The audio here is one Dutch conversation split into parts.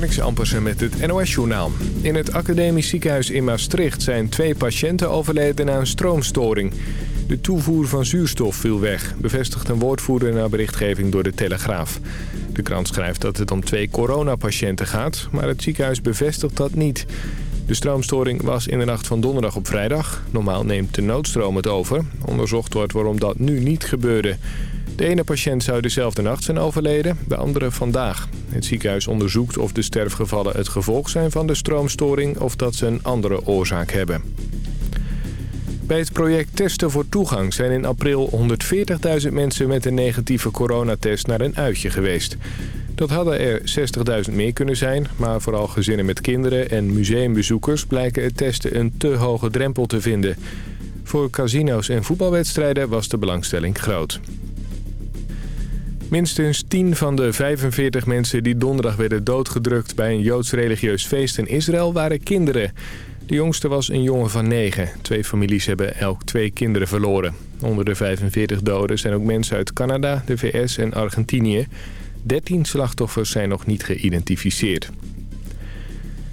Marnix met het NOS-journaal. In het academisch ziekenhuis in Maastricht zijn twee patiënten overleden na een stroomstoring. De toevoer van zuurstof viel weg, bevestigt een woordvoerder na berichtgeving door de Telegraaf. De krant schrijft dat het om twee coronapatiënten gaat, maar het ziekenhuis bevestigt dat niet. De stroomstoring was in de nacht van donderdag op vrijdag. Normaal neemt de noodstroom het over. Onderzocht wordt waarom dat nu niet gebeurde. De ene patiënt zou dezelfde nacht zijn overleden, de andere vandaag. Het ziekenhuis onderzoekt of de sterfgevallen het gevolg zijn van de stroomstoring... of dat ze een andere oorzaak hebben. Bij het project Testen voor Toegang zijn in april 140.000 mensen met een negatieve coronatest naar een uitje geweest. Dat hadden er 60.000 meer kunnen zijn, maar vooral gezinnen met kinderen en museumbezoekers blijken het testen een te hoge drempel te vinden. Voor casino's en voetbalwedstrijden was de belangstelling groot. Minstens 10 van de 45 mensen die donderdag werden doodgedrukt bij een Joods religieus feest in Israël waren kinderen. De jongste was een jongen van 9. Twee families hebben elk twee kinderen verloren. Onder de 45 doden zijn ook mensen uit Canada, de VS en Argentinië. 13 slachtoffers zijn nog niet geïdentificeerd.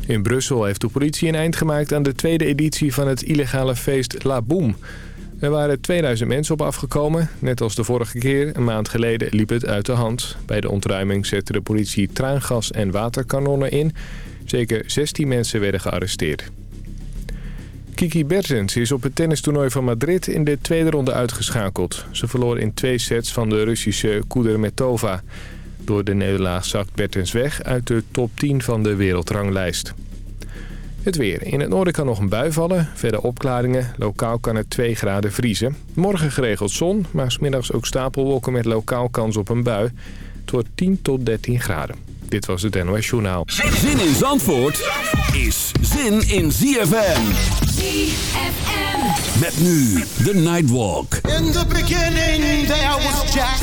In Brussel heeft de politie een eind gemaakt aan de tweede editie van het illegale feest La Boom. Er waren 2000 mensen op afgekomen. Net als de vorige keer, een maand geleden, liep het uit de hand. Bij de ontruiming zette de politie traangas en waterkanonnen in. Zeker 16 mensen werden gearresteerd. Kiki Bertens is op het tennistoernooi van Madrid in de tweede ronde uitgeschakeld. Ze verloor in twee sets van de Russische Kudermetova. Door de nederlaag zakt Bertens weg uit de top 10 van de wereldranglijst. Het weer. In het noorden kan nog een bui vallen. Verder opklaringen. Lokaal kan het 2 graden vriezen. Morgen geregeld zon, maar smiddags ook stapelwolken met lokaal kans op een bui. Het wordt 10 tot 13 graden. Dit was het NOS Journaal. Zin in Zandvoort is zin in ZFM. ZFM. Met nu de Nightwalk. In the beginning there was Jack,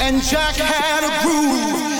and Jack had a groove.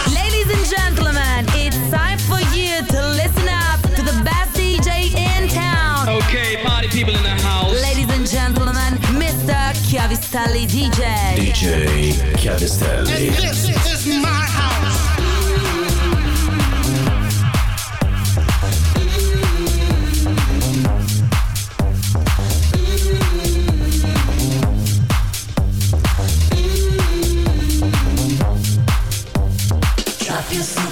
Chiavistelli DJ. DJ Chiavistelli. And this is my house. Drop your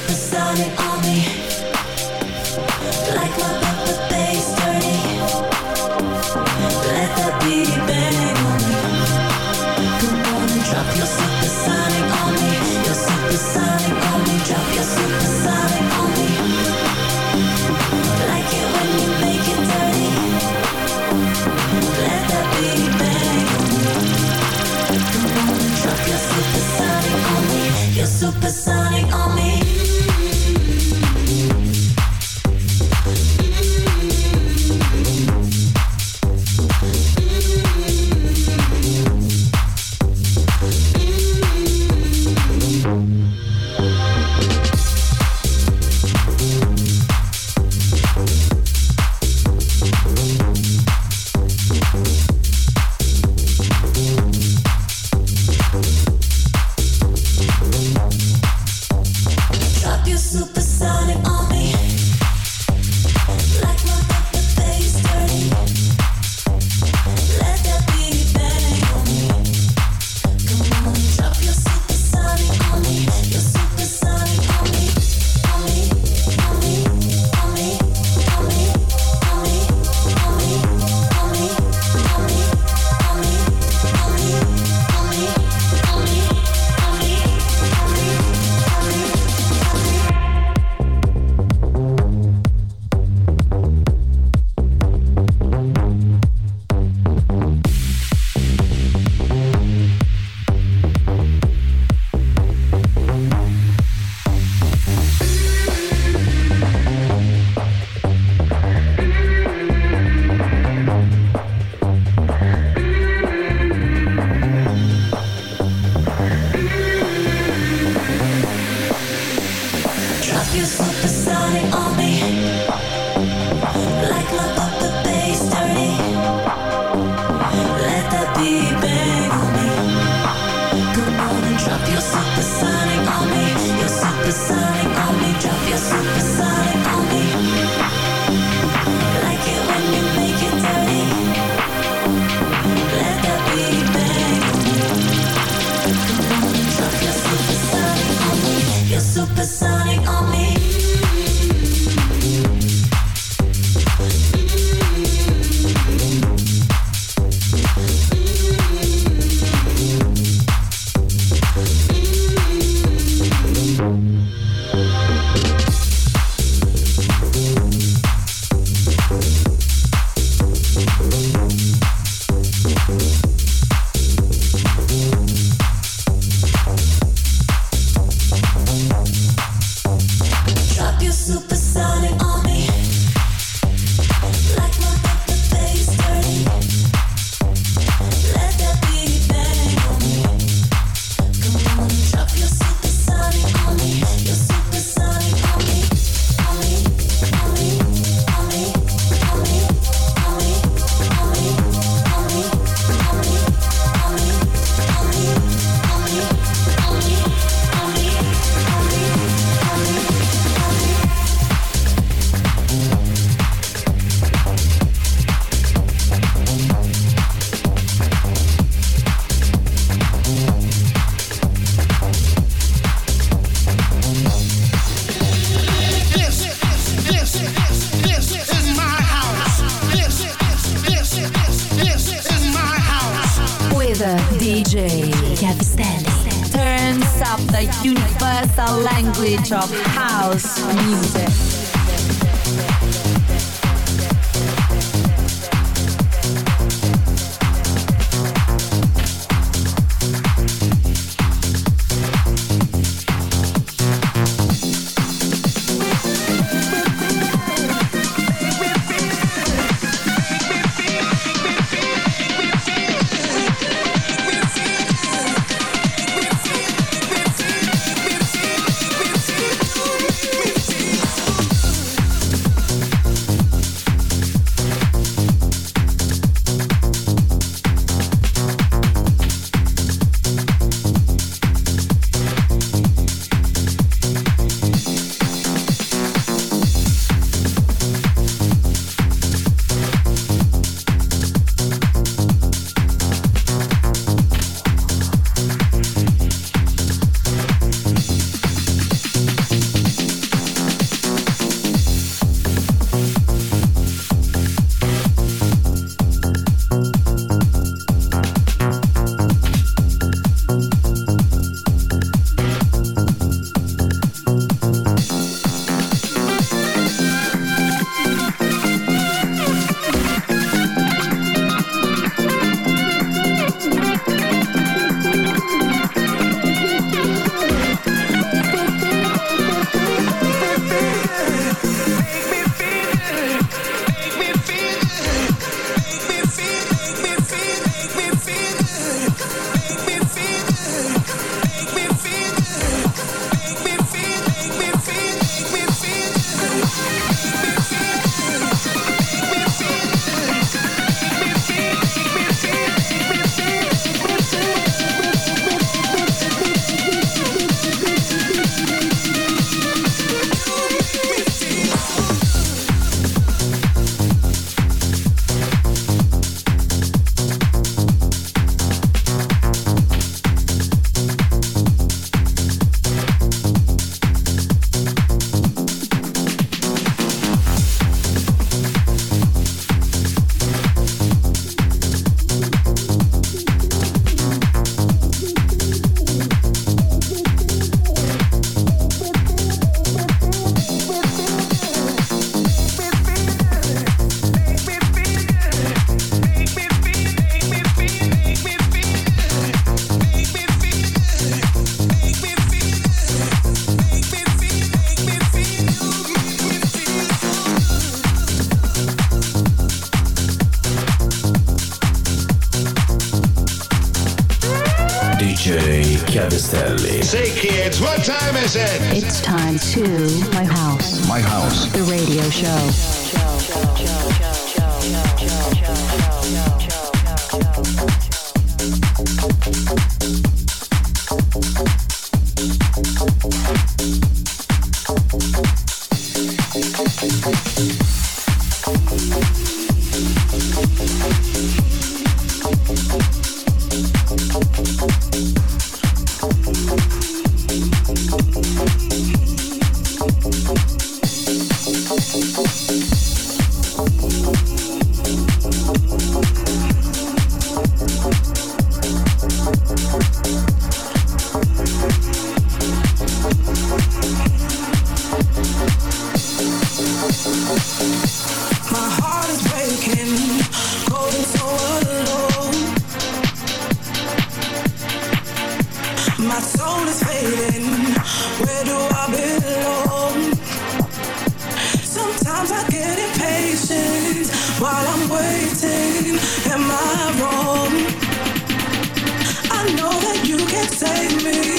job. Can't save me.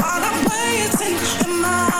While I'm waiting. Am I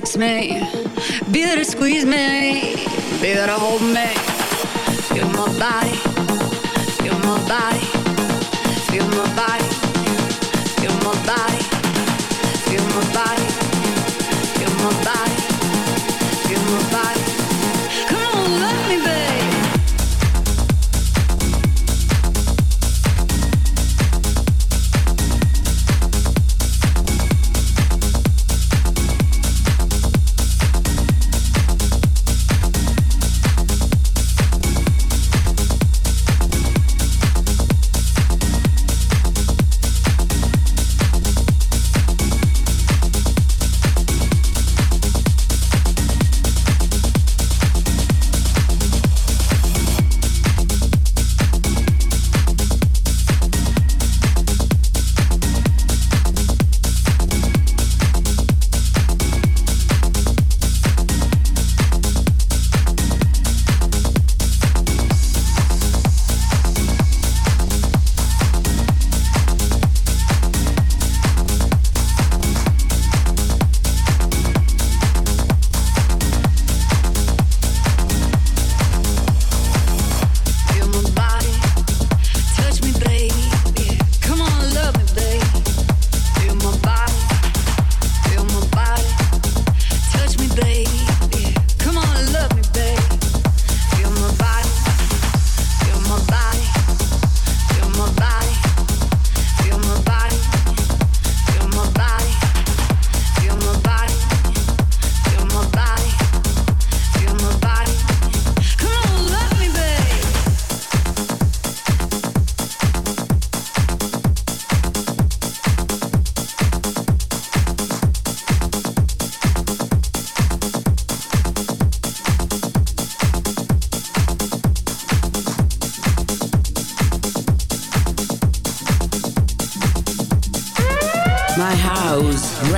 sex man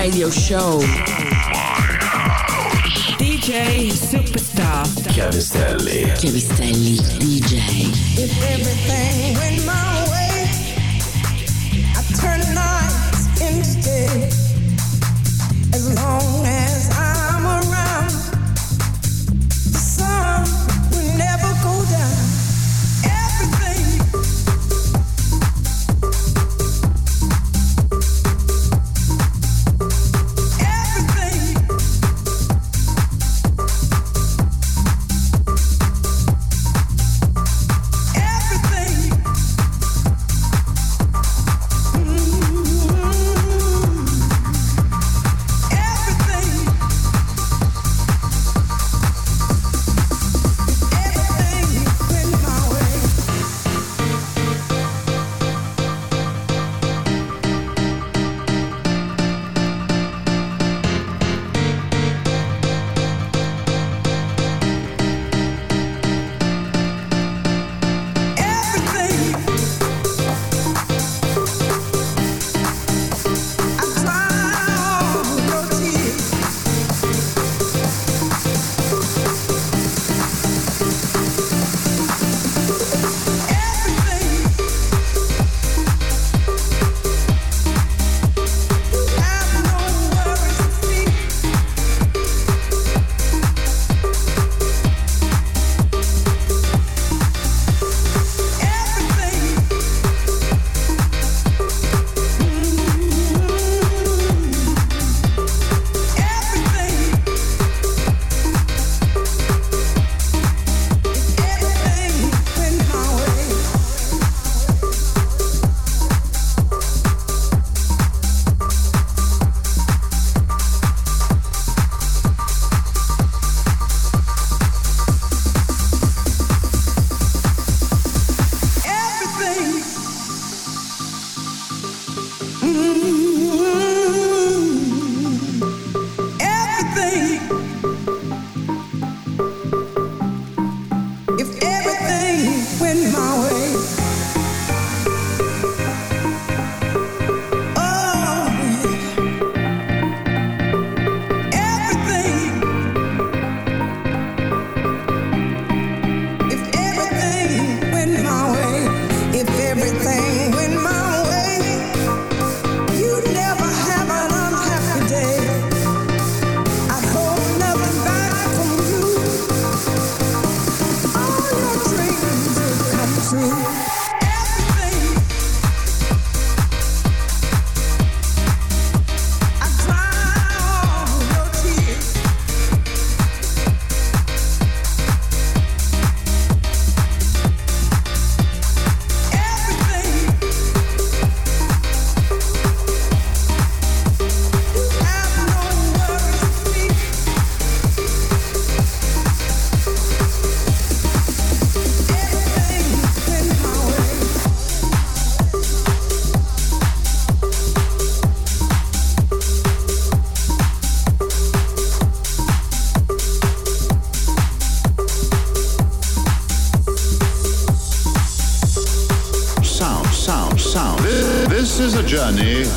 Radio Show.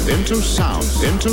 Into sound, into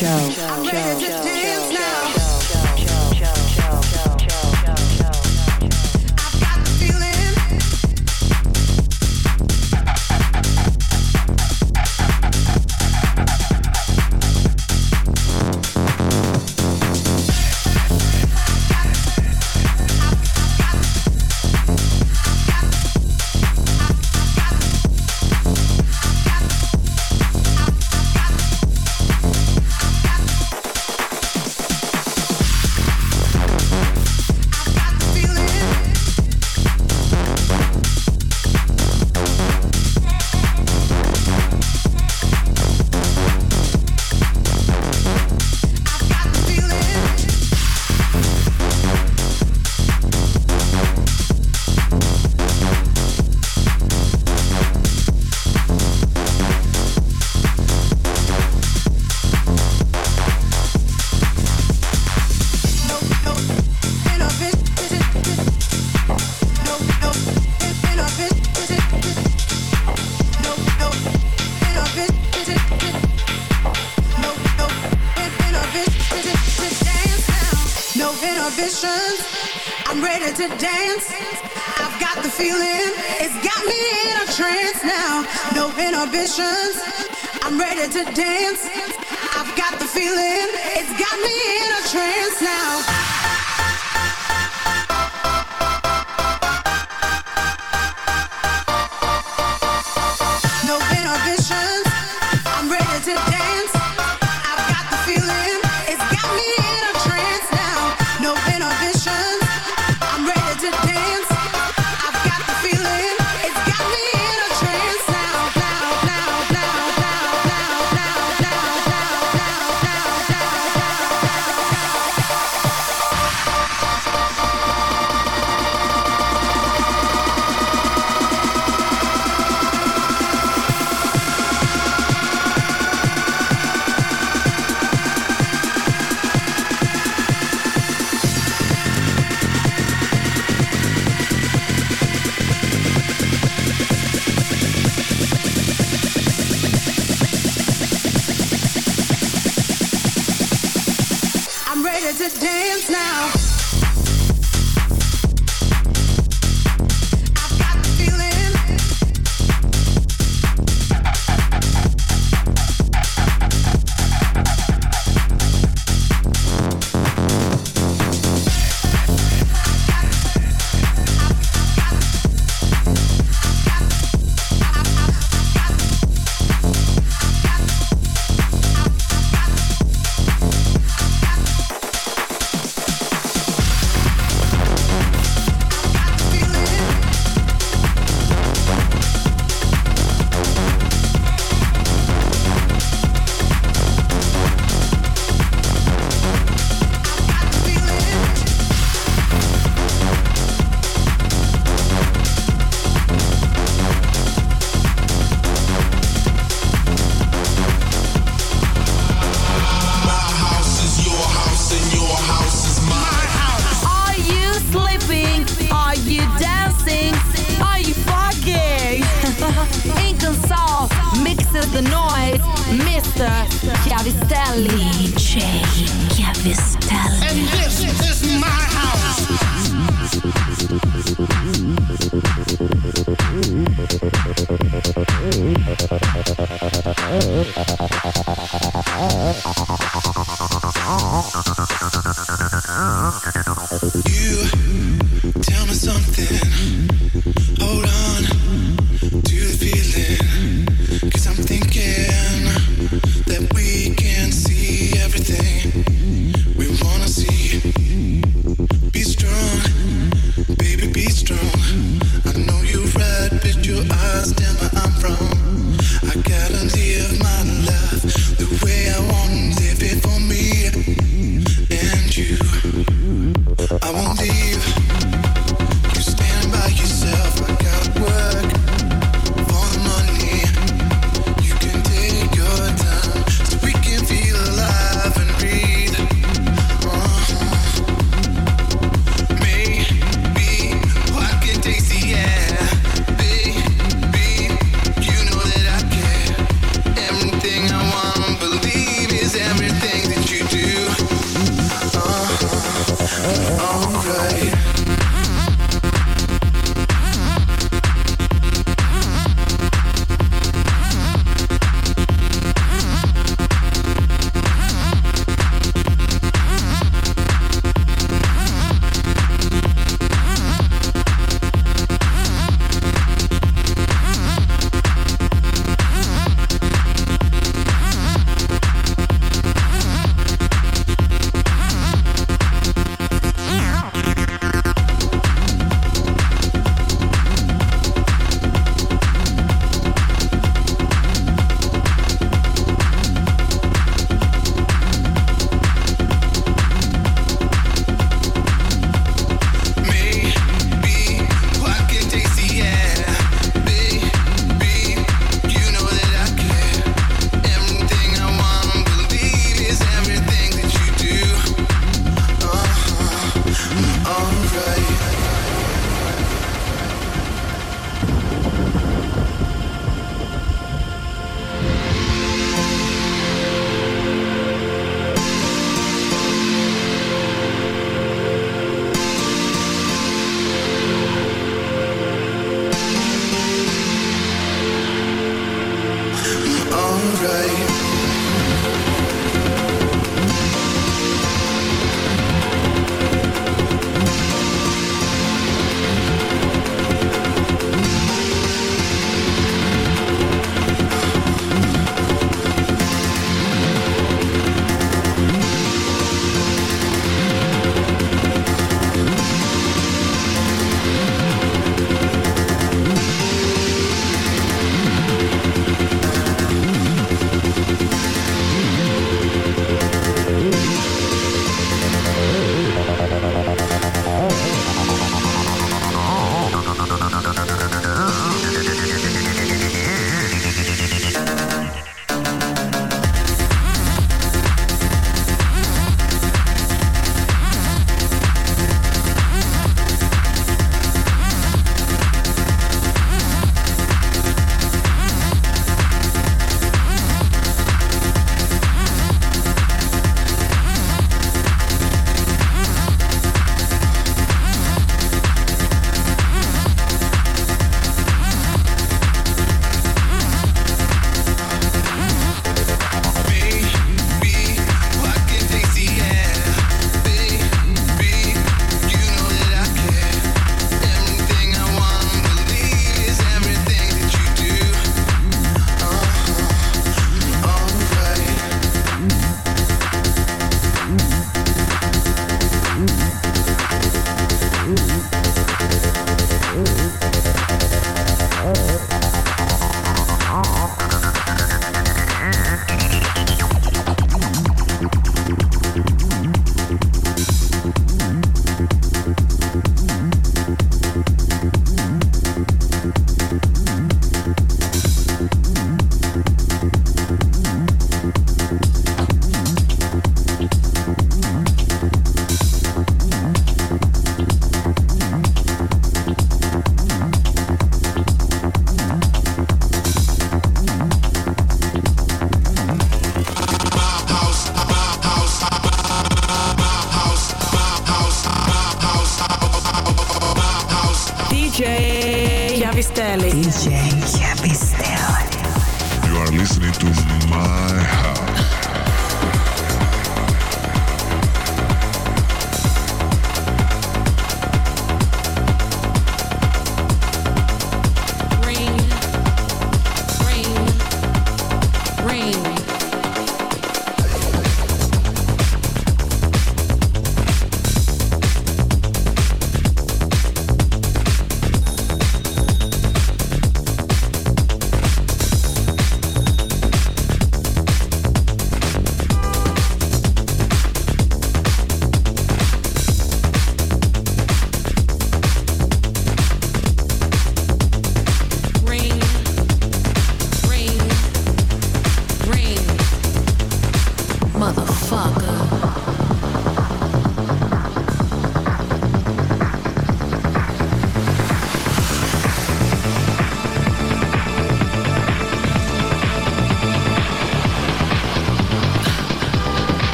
show. today. You